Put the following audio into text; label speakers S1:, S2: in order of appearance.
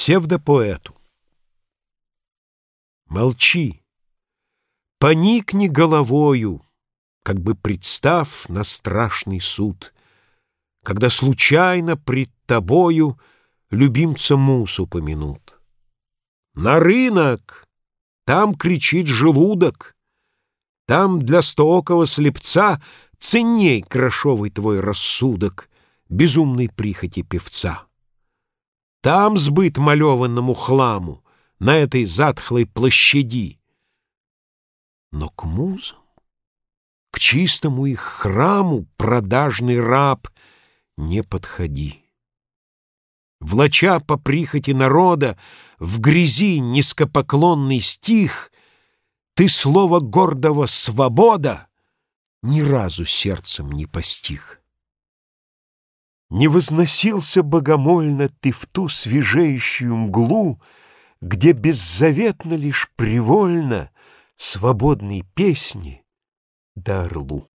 S1: псевдопоэту. Молчи, поникни головою, как бы представ на страшный суд, когда случайно пред тобою любимца мусу помянут. На рынок, там кричит желудок, там для стоокого слепца ценней крошовый твой рассудок, безумной прихоти певца. Там сбыт малеванному хламу, на этой затхлой площади. Но к музам, к чистому их храму продажный раб не подходи. Влача по прихоти народа в грязи низкопоклонный стих, ты слово гордого «свобода» ни разу сердцем не постиг. Не возносился богомольно ты в ту свежеющую мглу, Где беззаветно лишь привольно свободной песни до орлу.